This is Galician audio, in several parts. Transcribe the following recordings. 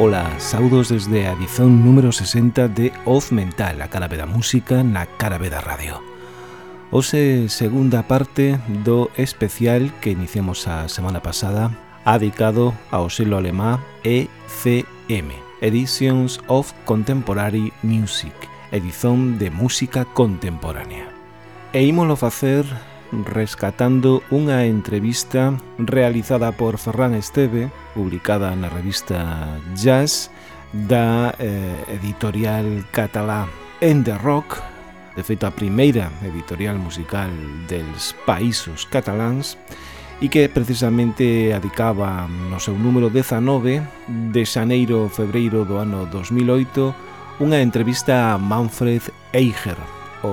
Ola, saudos desde a edición número 60 de Off Mental, a cara da música na cara da radio. Ose segunda parte do especial que iniciamos a semana pasada adicado ao selo alemá ECM, Editions of Contemporary Music, edición de música contemporánea. E ímolo facer rescatando unha entrevista realizada por Ferran Esteve, publicada na revista Jazz, da eh, editorial catalá En The Rock, de feito a primeira editorial musical dels paísos cataláns, e que precisamente adicaba no seu número 19 de xaneiro febreiro do ano 2008 unha entrevista a Manfred Eicher, o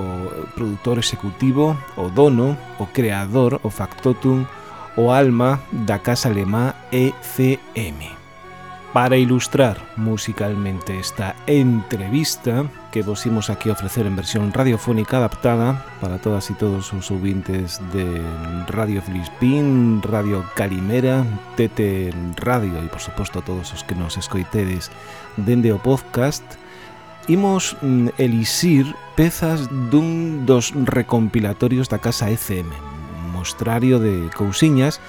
produtor executivo, o dono, o creador, o factotum, o alma da casa alemá ECM. Para ilustrar musicalmente esta entrevista que vos imos aquí ofrecer en versión radiofónica adaptada para todas y todos os ouvintes de Radio Filispín, Radio Calimera, TT Radio e, por suposto, todos os que nos escoitedes dende o podcast, imos mm, elixir pezas dun dos recompilatorios da Casa ECM, mostrario de cousiñas,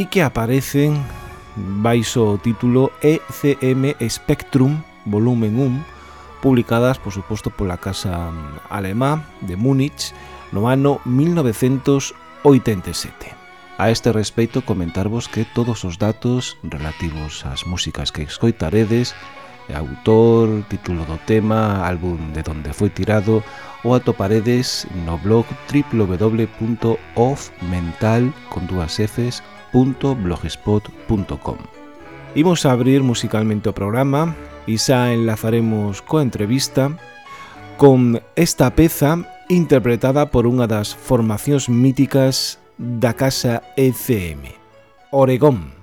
e que aparecen baixo o título ECM Spectrum Volumen 1, publicadas, por suposto, pola Casa mm, Alemá de Múnich no ano 1987. A este respecto, comentarvos que todos os datos relativos ás músicas que escoitaredes Eh, autor, título do tema, álbum de donde foi tirado ou atoparedes no blog www.offmental.blogspot.com Imos a abrir musicalmente o programa e xa enlazaremos coa entrevista con esta peza interpretada por unha das formacións míticas da casa ECM, Oregón.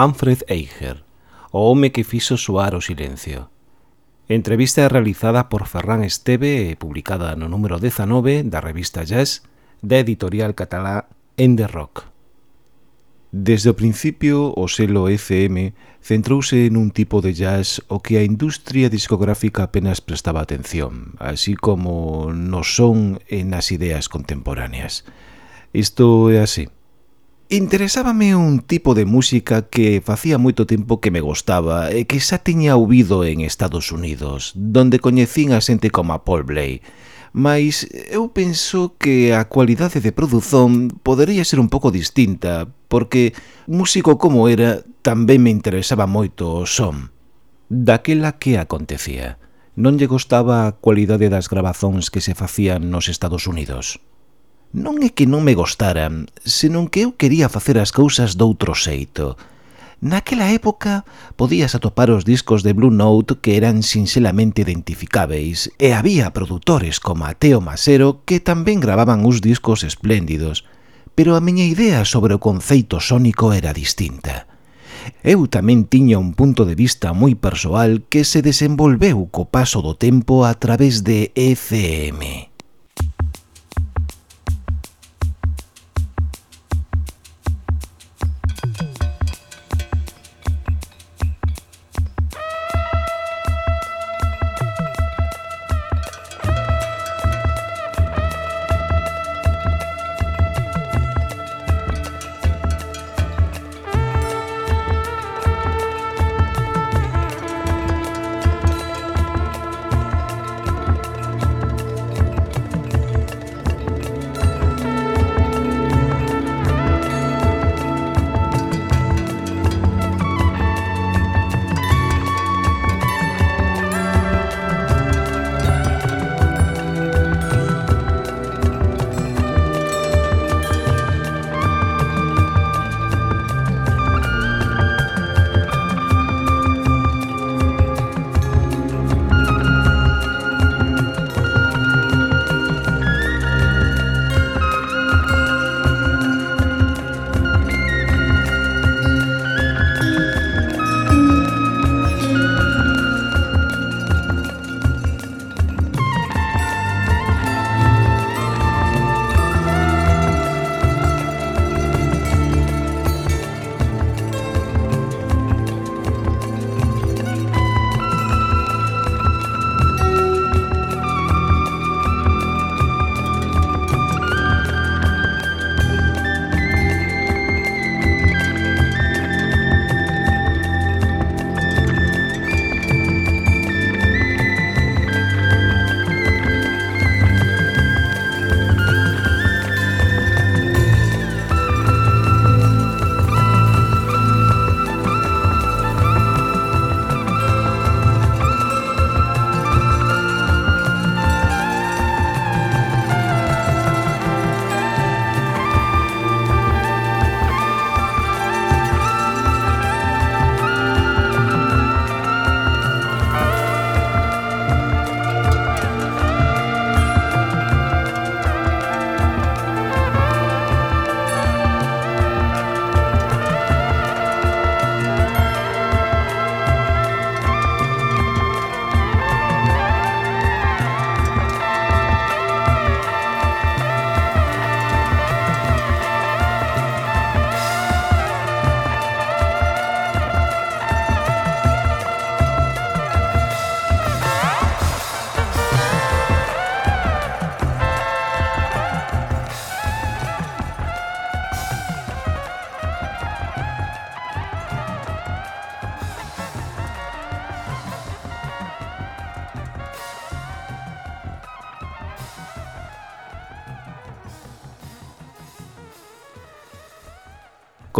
Manfred Eicher, o home que fixo soar o silencio. Entrevista realizada por Ferran Esteve e publicada no número 19 da revista Jazz da editorial catalá Ende Rock. Desde o principio, o selo ECM centrouse nun tipo de jazz o que a industria discográfica apenas prestaba atención, así como no son e nas ideas contemporáneas. Isto é así. Interesábame un tipo de música que facía moito tempo que me gostaba e que xa tiña ouvido en Estados Unidos, donde coñecín a xente como a Paul Bley. Mas eu penso que a cualidade de produción podería ser un pouco distinta, porque músico como era tamén me interesaba moito o son. Daquela que acontecía. Non lle gostaba a cualidade das grabazóns que se facían nos Estados Unidos. Non é que non me gostaran, senón que eu quería facer as cousas doutro xeito. Naquela época podías atopar os discos de Blue Note que eran sinxelamente identificáveis e había produtores como Ateo Masero que tamén gravaban uns discos espléndidos, pero a miña idea sobre o conceito sónico era distinta. Eu tamén tiña un punto de vista moi persoal que se desenvolveu co paso do tempo a través de ECM.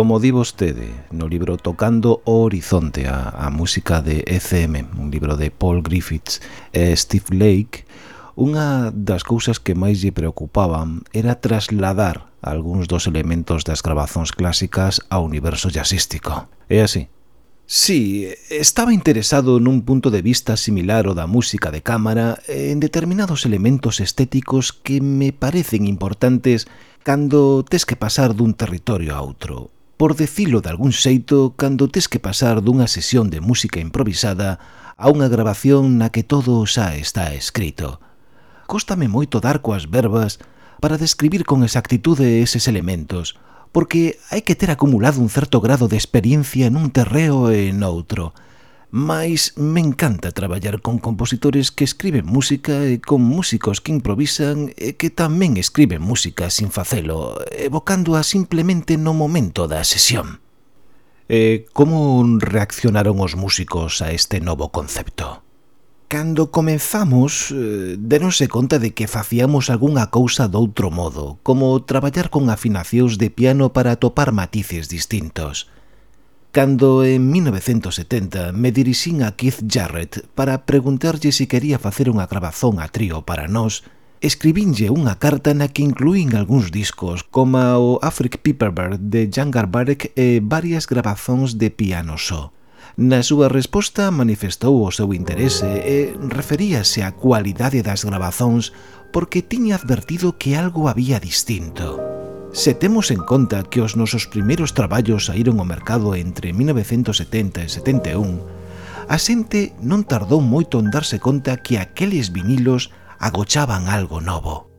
Como di vostede no libro Tocando o Horizonte, a, a música de ECM, un libro de Paul Griffiths e Steve Lake, unha das cousas que máis lle preocupaban era trasladar algúns dos elementos das grabazóns clásicas ao universo jazzístico. É así. Sí, estaba interesado nun punto de vista similar ao da música de cámara en determinados elementos estéticos que me parecen importantes cando tes que pasar dun territorio a outro por decilo de algún xeito cando tes que pasar dunha sesión de música improvisada a unha grabación na que todo xa está escrito. Cóstame moito dar coas verbas para describir con exactitude eses elementos, porque hai que ter acumulado un certo grado de experiencia nun terreo e noutro, outro mais me encanta traballar con compositores que escriben música e con músicos que improvisan e que tamén escriben música sin facelo, evocándoa simplemente no momento da sesión. E como reaccionaron os músicos a este novo concepto? Cando comenzamos, eh, deronse conta de que facíamos algunha cousa doutro modo, como traballar con afinacións de piano para atopar matices distintos – cando en 1970 me dirixín a Keith Jarrett para preguntarlle se si quería facer unha grabazón a trío para nós, escribínlle unha carta na que incluín algúns discos como o Afric Piperbird de Jan Garbarek e varias grabazóns de piano só. Na súa resposta manifestou o seu interese e referíase á cualidade das grabazóns porque tiña advertido que algo había distinto. Se temos en conta que os nosos primeiros traballos saíron ao mercado entre 1970 e 71, a xente non tardou moito en darse conta que aqueles vinilos agochaban algo novo.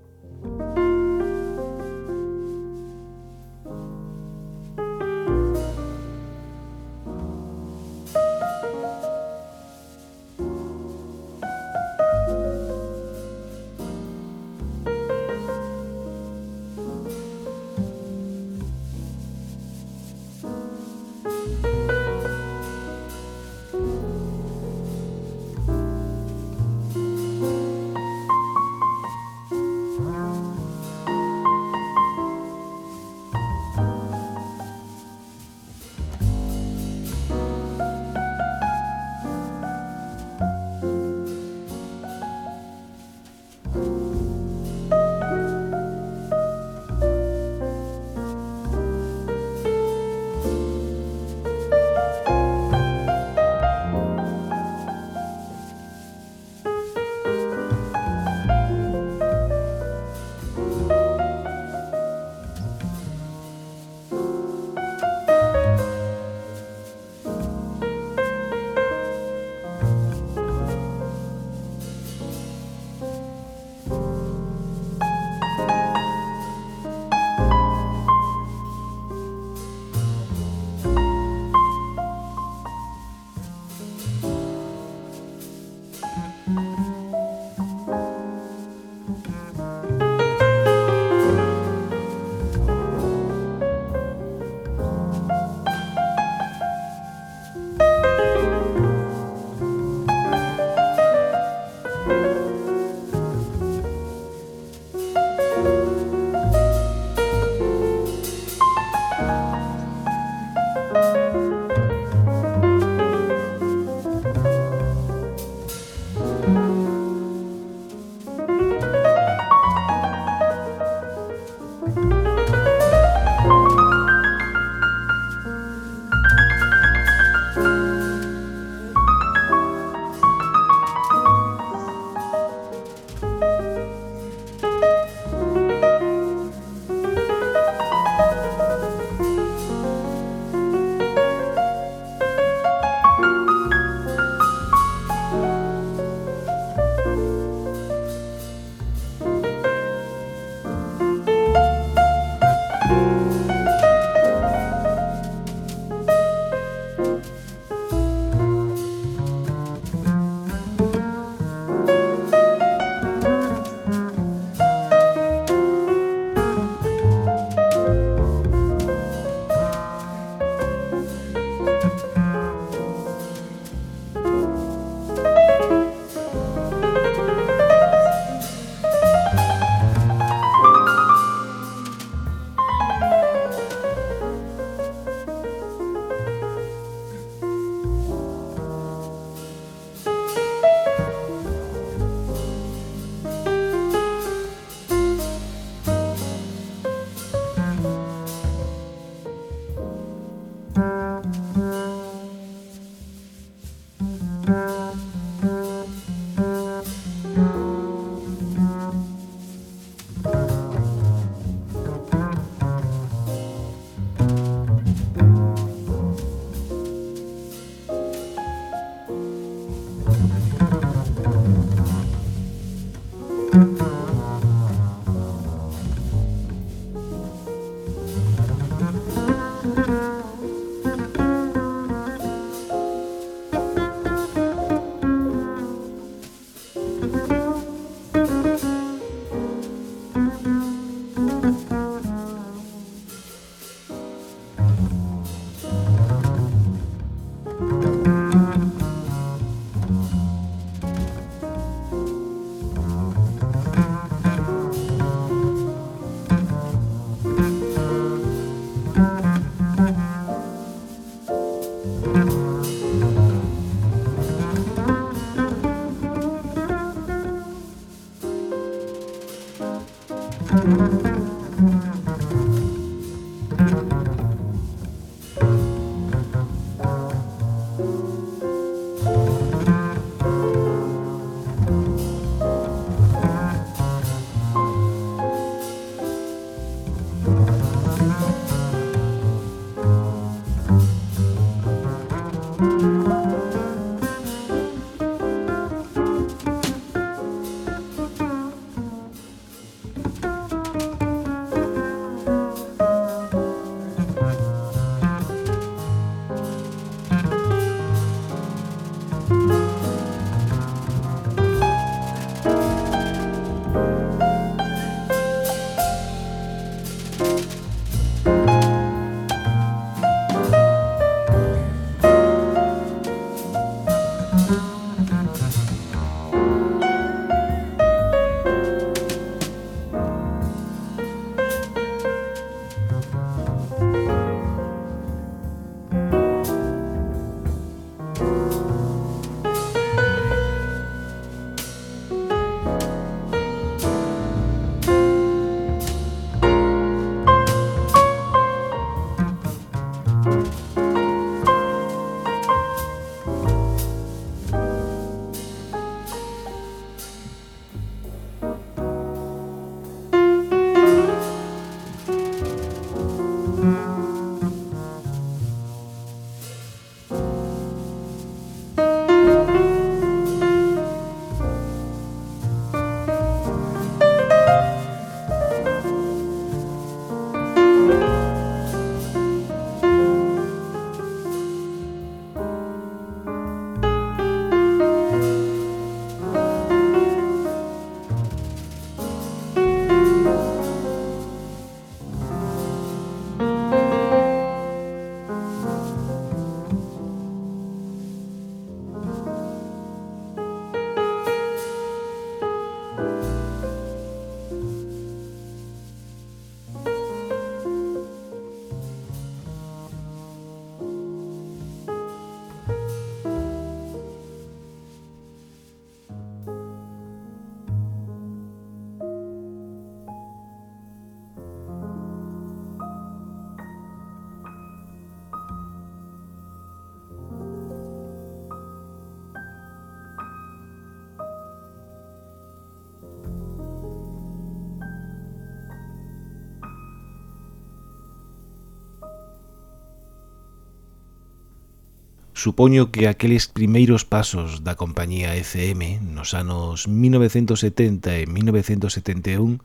Supoño que aqueles primeiros pasos da compañía FM nos anos 1970 e 1971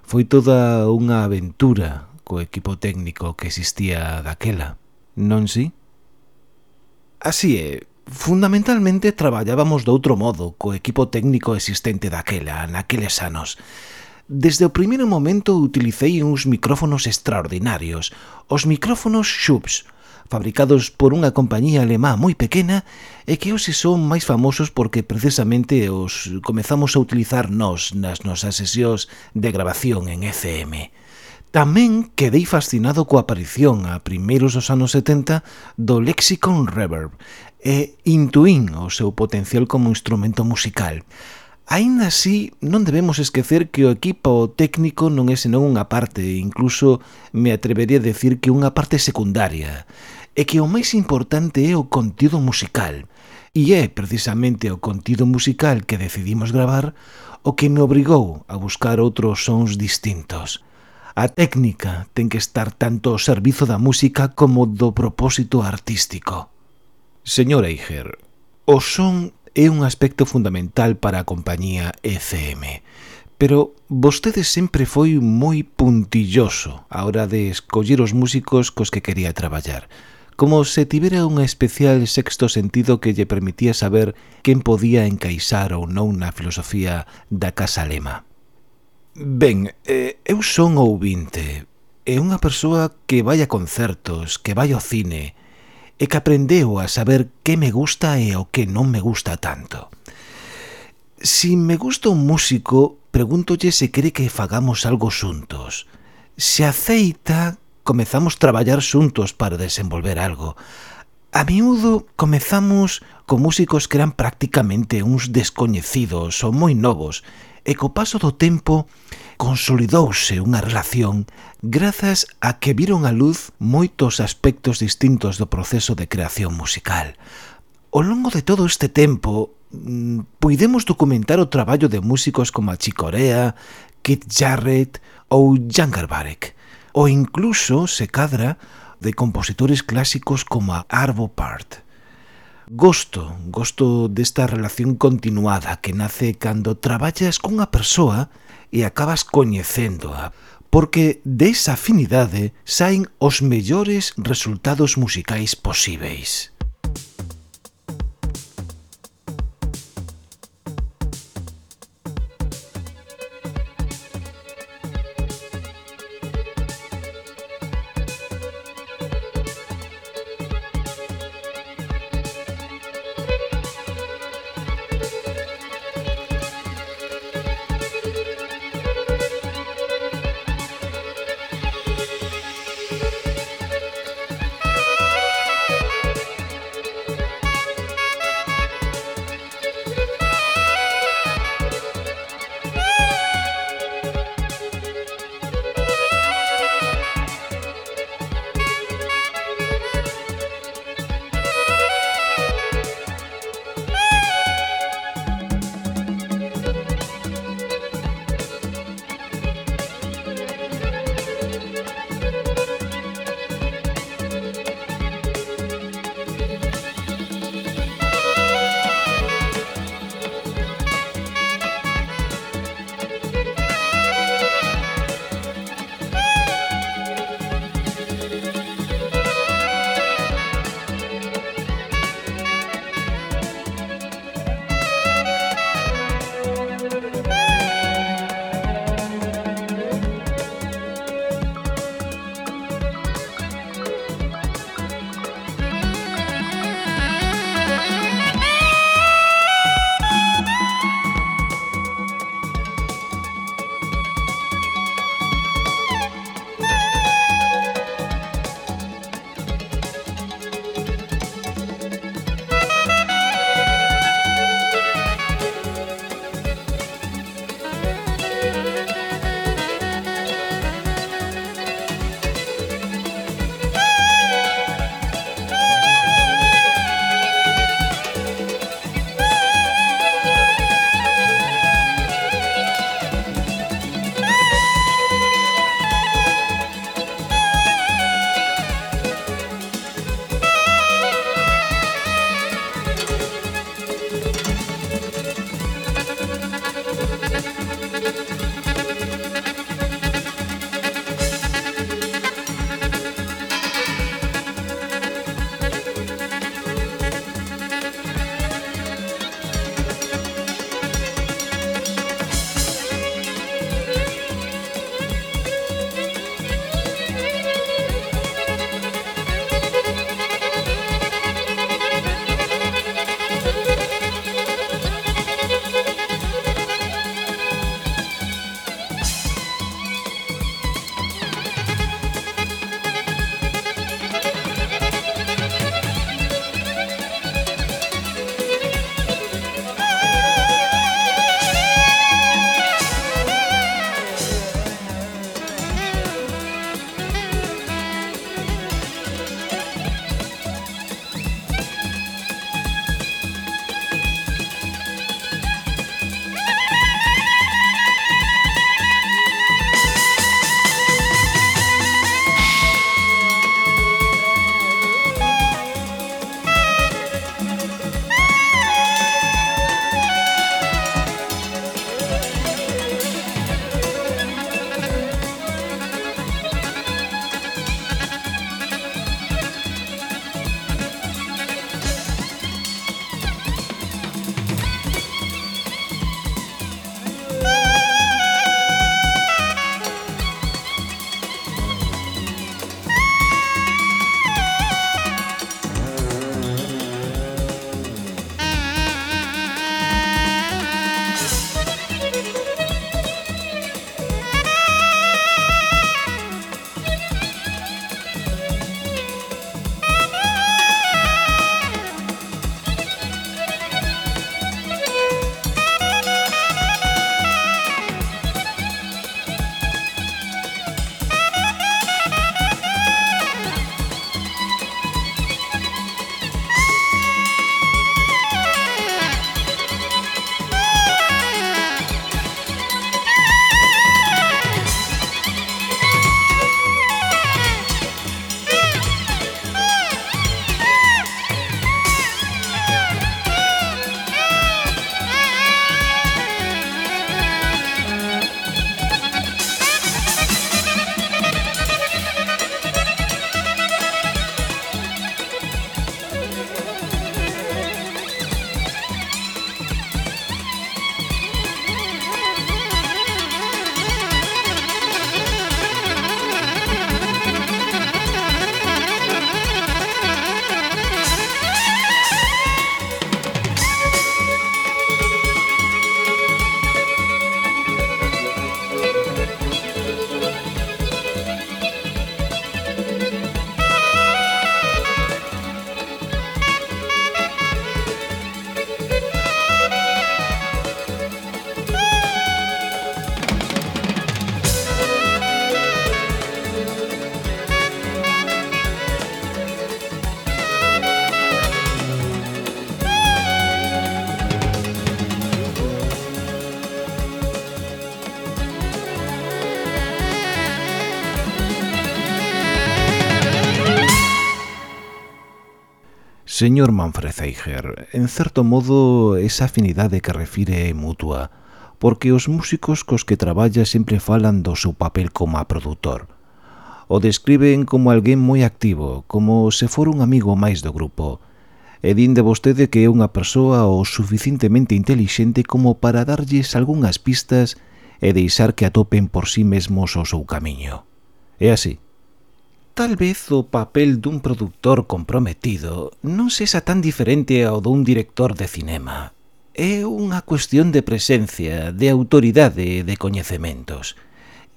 foi toda unha aventura co equipo técnico que existía daquela, non si? Así é, fundamentalmente traballábamos de outro modo co equipo técnico existente daquela, naqueles anos. Desde o primeiro momento utilicei uns micrófonos extraordinarios, os micrófonos Shubs, fabricados por unha compañía alemá moi pequena e que hoxe son máis famosos porque precisamente os comezamos a utilizar nós nas nosas sesións de grabación en FM. Tamén quedei fascinado coa aparición a primeiros dos anos 70 do Lexicon Reverb e intuín o seu potencial como instrumento musical. Aínda así, non debemos esquecer que o equipo técnico non é senón unha parte, incluso me atrevería a decir que unha parte secundaria, e que o máis importante é o contido musical, e é precisamente o contido musical que decidimos gravar o que me obrigou a buscar outros sons distintos. A técnica ten que estar tanto ao servizo da música como do propósito artístico. Señora Iger, o son é un aspecto fundamental para a compañía ECM. Pero vostede sempre foi moi puntilloso a hora de escoller os músicos cos que quería traballar, como se tivera un especial sexto sentido que lle permitía saber quen podía encaixar ou non na filosofía da Casa Lema. Ben, eh, eu son ouvinte, é unha persoa que vai a concertos, que vai ao cine, e que aprendeu a saber que me gusta e o que non me gusta tanto. Si me gusta un músico, pregúntolle se cree que fagamos algo xuntos. Se aceita, comezamos a traballar xuntos para desenvolver algo. A miúdo comezamos con músicos que eran prácticamente uns descoñecidos ou moi novos, e co paso do tempo consolidouse unha relación grazas a que viron a luz moitos aspectos distintos do proceso de creación musical. Ao longo de todo este tempo, mm, puidemos documentar o traballo de músicos como a Chicorea, Kit Jarrett ou Jan Garbarek, ou incluso, se cadra, de compositores clásicos como a Arvo Part. Gosto, gosto desta relación continuada que nace cando traballas cunha persoa e acabas coñecéndoa, porque desa afinidade saen os mellores resultados musicais posíveis. Señor Manfred Zeiger, en certo modo esa afinidade que refire é mutua, porque os músicos cos que traballa sempre falan do seu papel como a produtor. O describen como alguén moi activo, como se for un amigo máis do grupo, e din de vostede que é unha persoa o suficientemente intelixente como para darlles algunhas pistas e deixar que atopen por sí mesmos o seu camiño. É así. Tal vez o papel dun produtor comprometido non sexa tan diferente ao dun director de cinema. É unha cuestión de presencia, de autoridade e de coñecementos.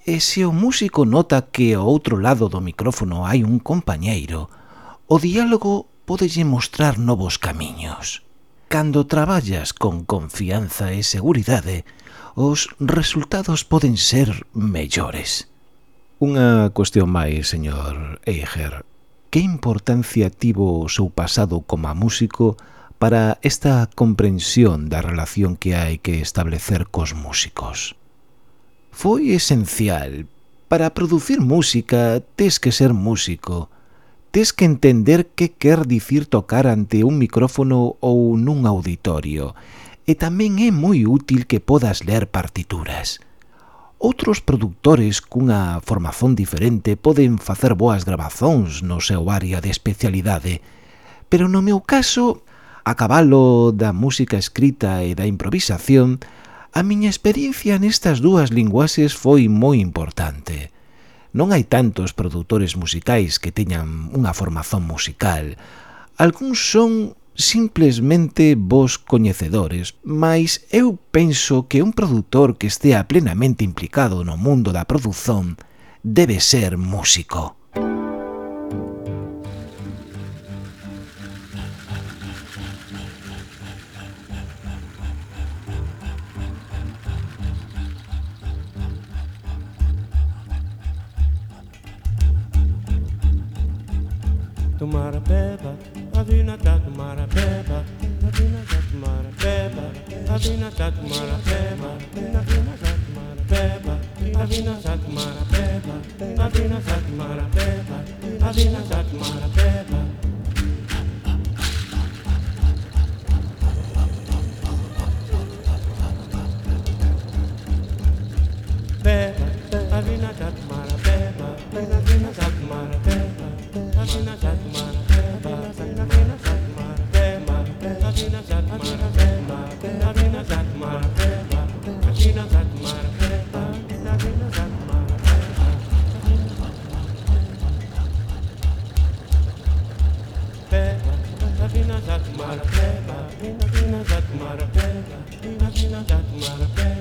E se o músico nota que ao outro lado do micrófono hai un compañeiro, o diálogo podelle mostrar novos camiños. Cando traballas con confianza e seguridade, os resultados poden ser mellores. Unha cuestión máis, señor Eiger. Que importancia tivo o seu pasado como músico para esta comprensión da relación que hai que establecer cos músicos? Foi esencial. Para producir música tes que ser músico. Tes que entender que quer dicir tocar ante un micrófono ou nun auditorio. E tamén é moi útil que podas ler partituras. Outros produtores cunha formación diferente poden facer boas grabazóns no seu área de especialidade, pero no meu caso, a cabalo da música escrita e da improvisación, a miña experiencia nestas dúas linguaxes foi moi importante. Non hai tantos produtores musicais que teñan unha formación musical. Algúns son simplesmente vos coñecedores, mas eu penso que un produtor que estea plenamente implicado no mundo da produción debe ser músico. mara beba, na vina tat mara beba, na vina tat mara beba, na vina tat mara beba, na vina tat mara beba, na vina tat mara beba, na vina tat mara beba. Marabella, imagina that Marabella.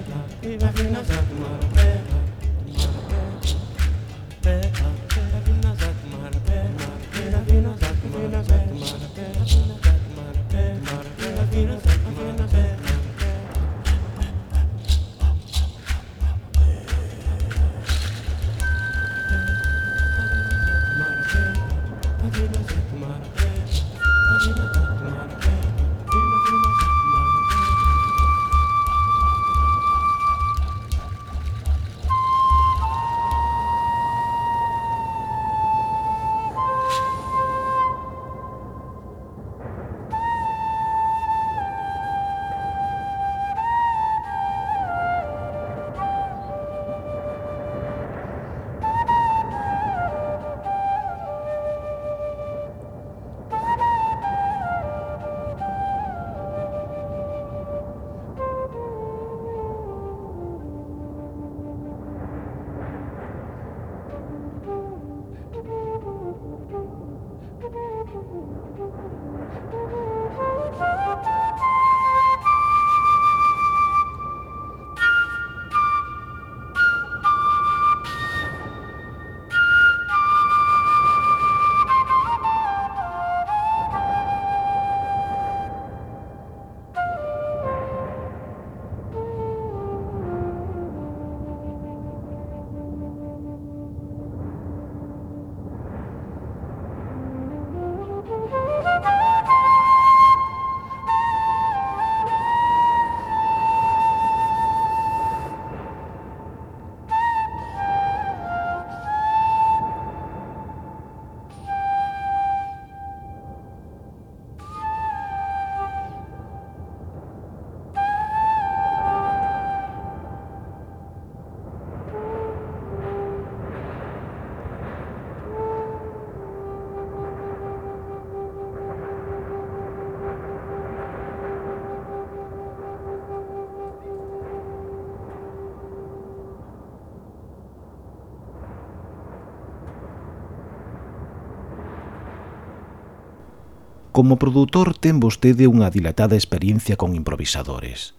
Como produtor ten vostede unha dilatada experiencia con improvisadores.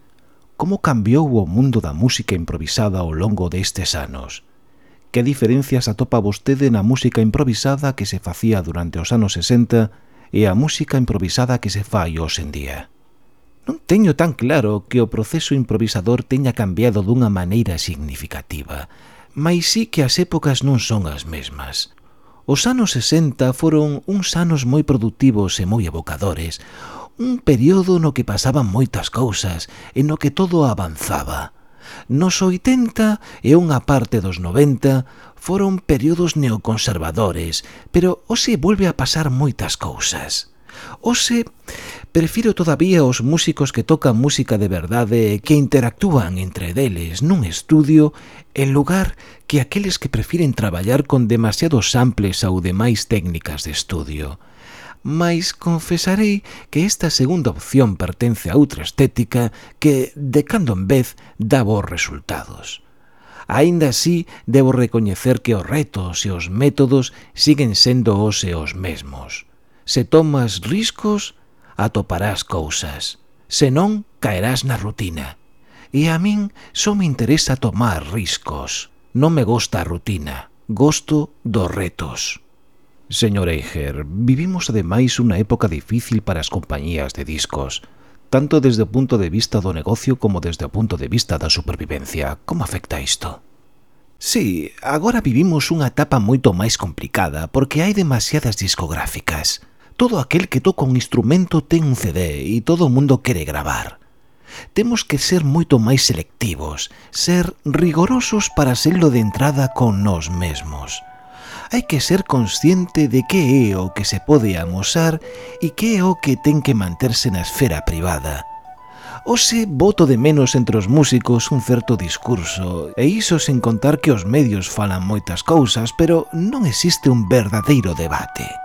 Como cambiou o mundo da música improvisada ao longo destes anos? Que diferencias atopa vostede na música improvisada que se facía durante os anos 60 e a música improvisada que se fai hoxe en día? Non teño tan claro que o proceso improvisador teña cambiado dunha maneira significativa, mas sí que as épocas non son as mesmas. Os anos 60 foron uns anos moi productivos e moi evocadores, un período no que pasaban moitas cousas e no que todo avanzaba. Nos 80 e unha parte dos 90 foron períodos neoconservadores, pero hoxe volve a pasar moitas cousas. Ose, prefiro todavía os músicos que tocan música de verdade e que interactúan entre deles nun estudio en lugar que aqueles que prefiren traballar con demasiados samples ou demais técnicas de estudio. Mais confesarei que esta segunda opción pertence a outra estética que, de cando en vez, dá bons resultados. Ainda así, debo recoñecer que os retos e os métodos siguen sendo os e os mesmos Se tomas riscos, atoparás cousas. Se non, caerás na rutina. E a min só me interesa tomar riscos. Non me gosta a rutina. Gosto dos retos. Señor Eiger, vivimos ademais unha época difícil para as compañías de discos, tanto desde o punto de vista do negocio como desde o punto de vista da supervivencia. Como afecta isto? Sí, agora vivimos unha etapa moito máis complicada porque hai demasiadas discográficas. Todo aquel que toca un instrumento ten un CD e todo o mundo quere gravar. Temos que ser moito máis selectivos, ser rigorosos para serlo de entrada con nós mesmos. Hai que ser consciente de que é o que se pode amosar e que é o que ten que manterse na esfera privada. Ose voto de menos entre os músicos un certo discurso, e iso sen contar que os medios falan moitas cousas, pero non existe un verdadeiro debate.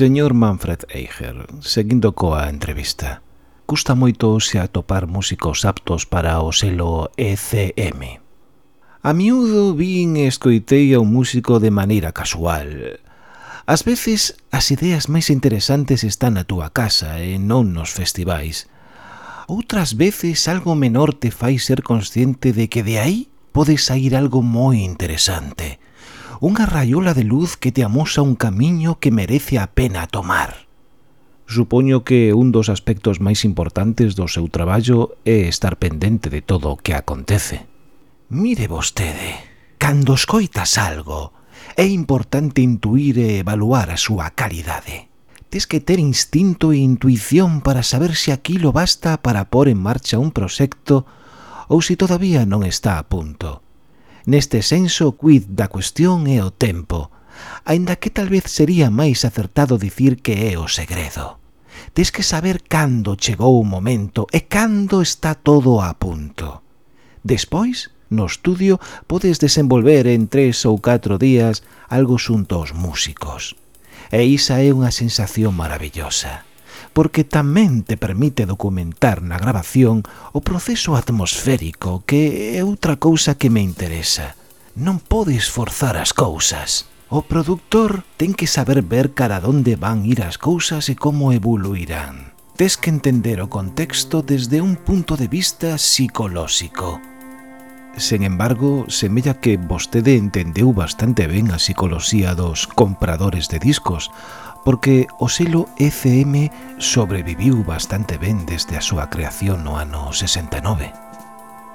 Señor Manfred Eiger, seguindo coa entrevista. Custa moito se atopar músicos aptos para o selo ECM. A miúdo vin e escoitei a un músico de maneira casual. Ás veces as ideas máis interesantes están na túa casa e non nos festivais. Outras veces algo menor te fai ser consciente de que de aí pode sair algo moi interesante unha raiola de luz que te amosa un camiño que merece a pena tomar. Supoño que un dos aspectos máis importantes do seu traballo é estar pendente de todo o que acontece. Mire vostede, cando escoitas algo, é importante intuir e evaluar a súa calidade. Tes que ter instinto e intuición para saber se aquilo basta para pôr en marcha un proxecto ou se todavía non está a punto. Neste senso, o quid da cuestión é o tempo, aínda que tal vez sería máis acertado dicir que é o segredo. Tes que saber cando chegou o momento e cando está todo a punto. Despois, no estudio, podes desenvolver en tres ou catro días algo xunto aos músicos. E esa é unha sensación maravillosa porque tamén te permite documentar na grabación o proceso atmosférico que é outra cousa que me interesa. Non podes forzar as cousas. O produtor ten que saber ver cara onde van ir as cousas e como evoluirán. Tes que entender o contexto desde un punto de vista psicolóxico. Sen embargo, semella que vostede entendeu bastante ben a psicoloxía dos compradores de discos, porque o selo FM sobreviviu bastante ben desde a súa creación no ano 69.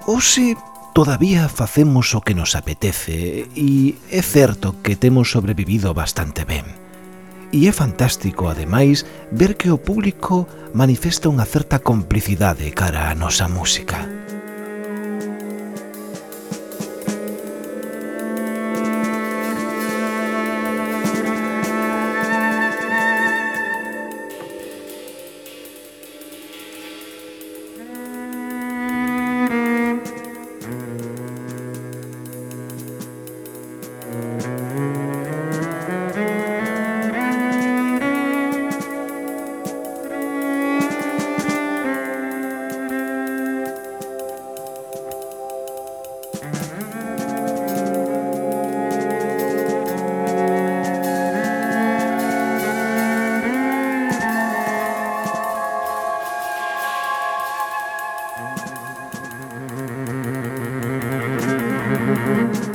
Oxe, todavía facemos o que nos apetece e é certo que temos sobrevivido bastante ben. E é fantástico, ademais, ver que o público manifesta unha certa complicidade cara á nosa música. Mm-hmm.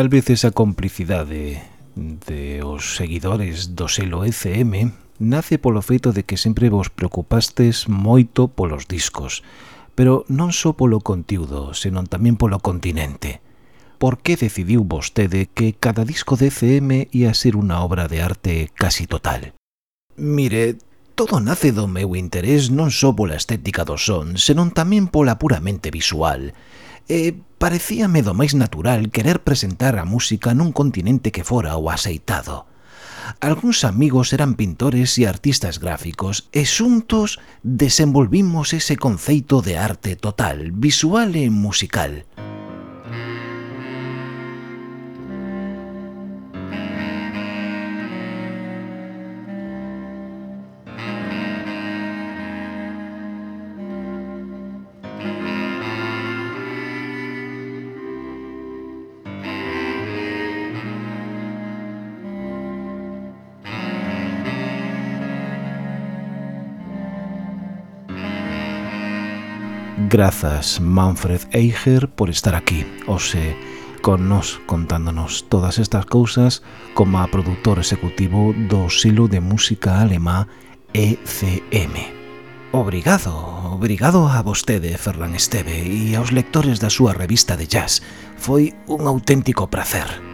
tal vez esa complicidade de os seguidores do selo ECM nace polo feito de que sempre vos preocupastes moito polos discos, pero non só polo contiudo, senón tamén polo continente. Por que decidiu vostede que cada disco de ECM ia ser unha obra de arte casi total? Mire, todo nace do meu interés non só pola estética do son, senón tamén pola puramente visual. E Parecíame do máis natural querer presentar a música nun continente que fora o aceitado. Alguns amigos eran pintores e artistas gráficos e xuntos desenvolvimos ese conceito de arte total, visual e musical. Grazas Manfred Eiger por estar aquí, hoxe con nos contándonos todas estas cousas como a produtor executivo do silo de música alemá ECM. Obrigado, obrigado a vostede, Ferran Esteve, e aos lectores da súa revista de jazz. Foi un auténtico placer.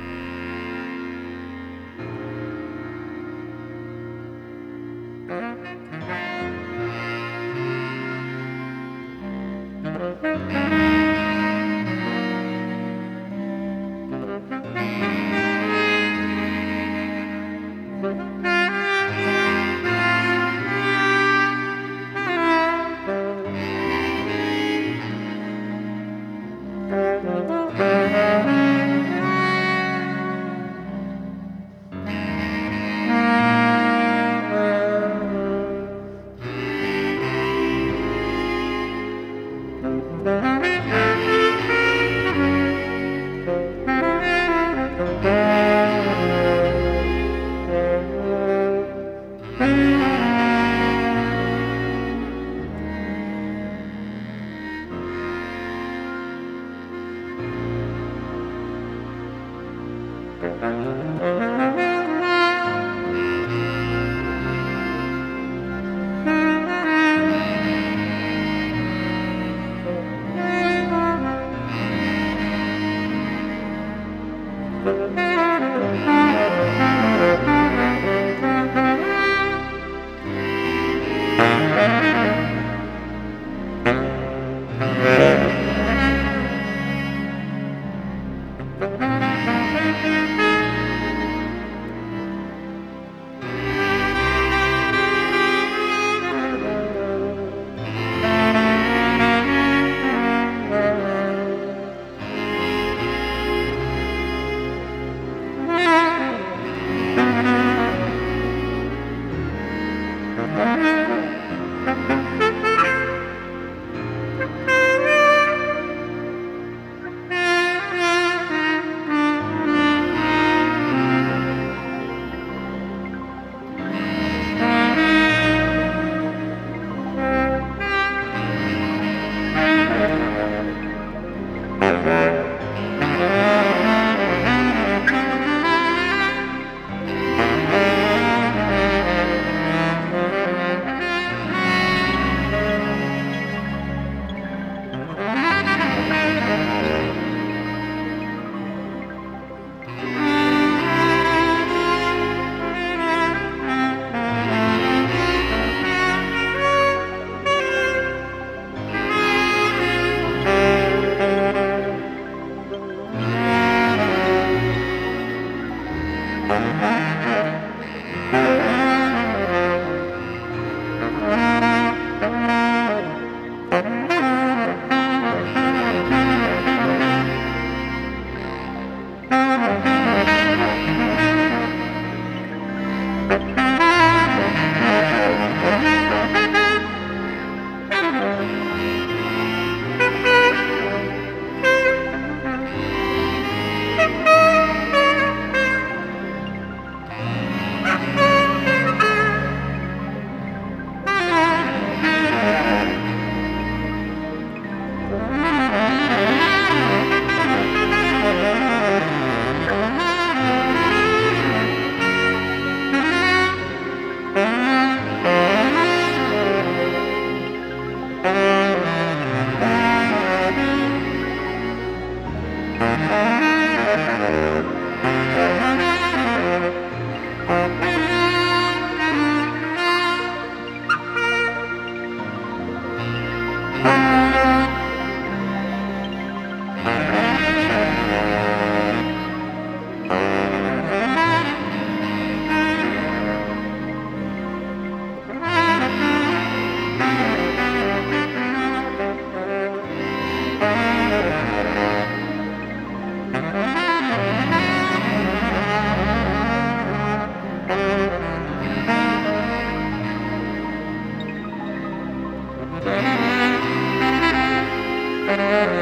Thank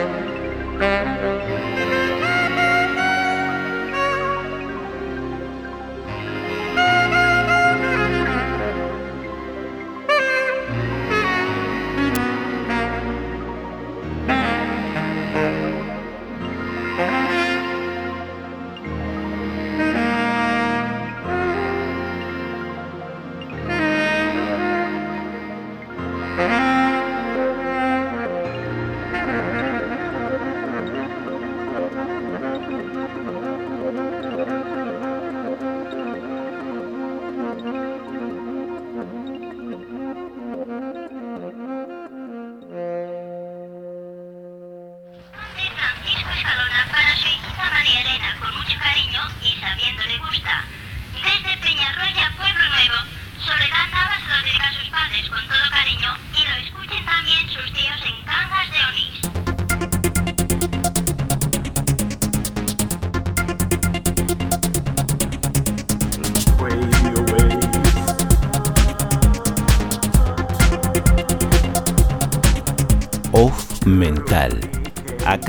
you.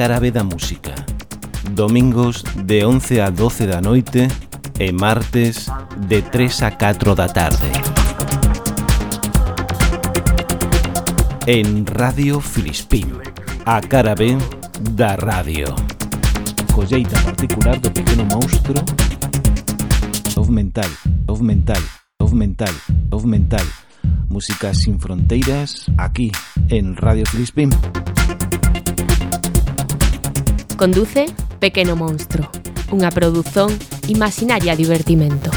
Árabe da Música. Domingos de 11 a 12 da noite e martes de 3 a 4 da tarde. En Radio Filispín, a cara B da radio. Colleita particular do pequeno monstro. Of mental, of mental, of mental, of mental. Música sin fronteiras, aquí, en Radio Filispín. Conduce Pequeno Monstro, unha produción imaginaria divertimento.